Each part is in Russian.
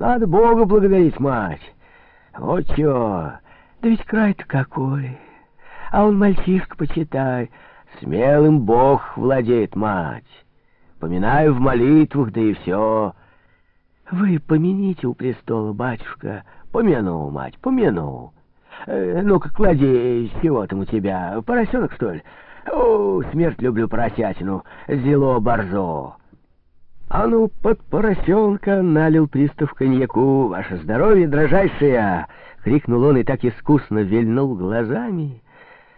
Надо Бога благодарить, мать. Вот чё. Да ведь край-то какой. А он мальчишка, почитай. Смелым Бог владеет, мать. Поминаю в молитвах, да и все. Вы помяните у престола, батюшка. Помяну, мать, помяну. Э, Ну-ка, клади, чего там у тебя, поросенок, что ли? О, смерть люблю поросятину, зело борзо. А ну, под поросенка налил пристав коньяку. Ваше здоровье, дрожайшее! Крикнул он и так искусно вильнул глазами,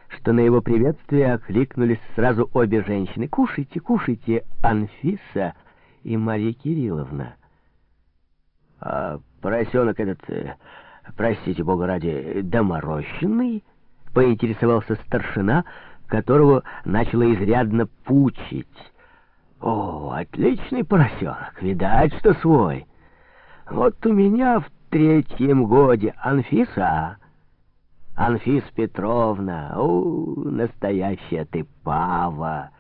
что на его приветствие окликнулись сразу обе женщины. «Кушайте, кушайте, Анфиса и Марья Кирилловна». «А поросенок этот, э, простите бога ради, доморощенный?» — поинтересовался старшина, которого начало изрядно пучить. «О, отличный поросенок, видать, что свой. Вот у меня в третьем годе Анфиса, Анфис Петровна, о, настоящая ты пава.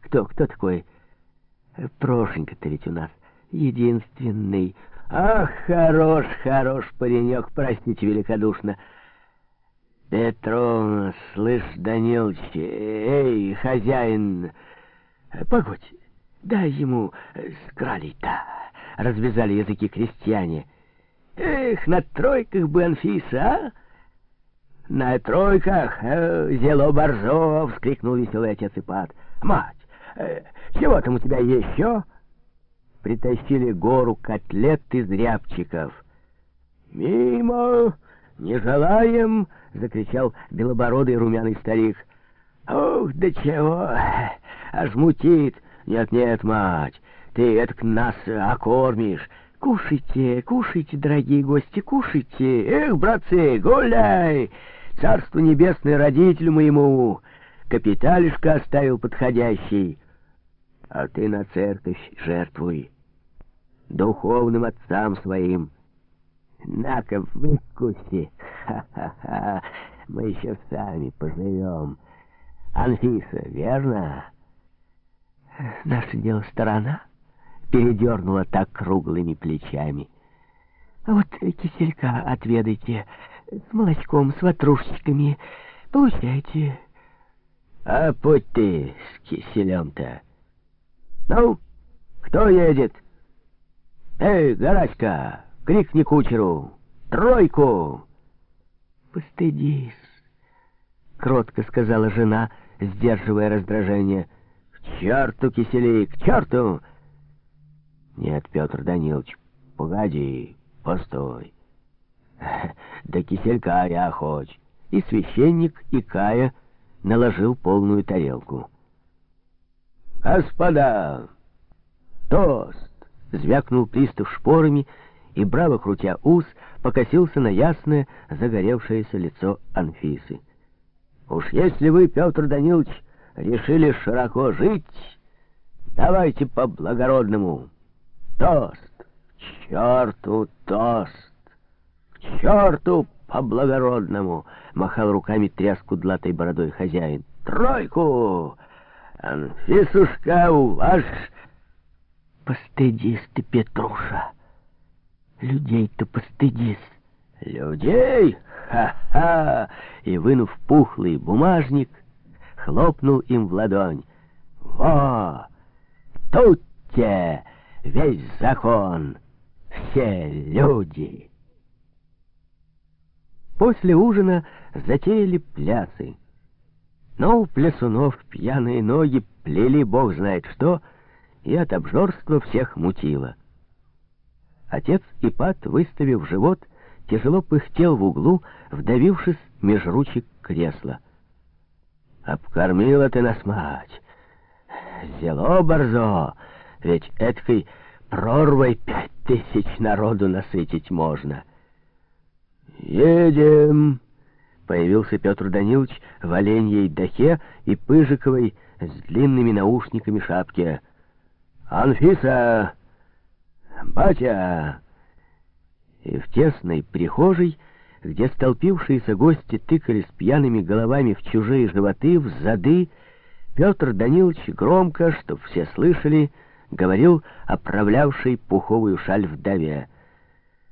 Кто, кто такой? Прошенька-то ведь у нас единственный. Ах, хорош, хорош паренек, простите великодушно. Петровна, слышь, Данилович, эй, хозяин, погодь, дай ему скралить-то, развязали языки крестьяне. Эх, на тройках бы Анфиса, а? На тройках, э, зело борзо, вскрикнул веселый отец Ипат. Мать, э, чего там у тебя еще? Притащили гору котлет из рябчиков. Мимо, не желаем, закричал белобородый румяный старик. Ух, да чего, аж мутит. Нет-нет, мать, ты это нас окормишь. Кушайте, кушайте, дорогие гости, кушайте. Эх, братцы, гуляй! Царство небесное родителю моему. Капиталишка оставил подходящий. А ты на церковь жертвуй. Духовным отцам своим. На-ка, выкуси. Ха-ха-ха. Мы еще сами поживем. Анфиса, верно? Наше дело сторона передернула так круглыми плечами. А вот киселька отведайте с молочком, с ватрушечками. Получайте. А путь ты с киселем-то. Ну, кто едет? Эй, Гарачка, крикни кучеру. Тройку! Постыдись, кротко сказала жена, сдерживая раздражение. Черту, кисели, к черту! Нет, Петр Данилович, погоди, постой. Да киселька я хочь. И священник, и Кая наложил полную тарелку. «Господа! Тост!» — звякнул пристав шпорами и, браво крутя ус, покосился на ясное, загоревшееся лицо Анфисы. «Уж если вы, Петр Данилович, решили широко жить, давайте по-благородному!» Тост! К черту тост! К черту по-благородному! Махал руками тряс кудлатой бородой хозяин. Тройку! Анфисушка, у ваш... Постыдись ты, Петруша! Людей-то постыдись! Людей? Ха-ха! И, вынув пухлый бумажник, хлопнул им в ладонь. Во! Тут-те! весь закон, все люди. После ужина затеяли плясы. Но у плясунов пьяные ноги плели бог знает что, и от обжорства всех мутило. Отец Ипат, выставив живот, тяжело пыхтел в углу, вдавившись меж ручек кресла. «Обкормила ты нас, мать! Зело борзо!» Ведь эткой прорвой пять тысяч народу насытить можно. «Едем!» Появился Петр Данилович в оленьей дахе и пыжиковой с длинными наушниками шапке. «Анфиса! Батя!» И в тесной прихожей, где столпившиеся гости тыкались пьяными головами в чужие животы, в зады, Петр Данилович громко, чтоб все слышали, говорил оправлявший пуховую шаль вдове.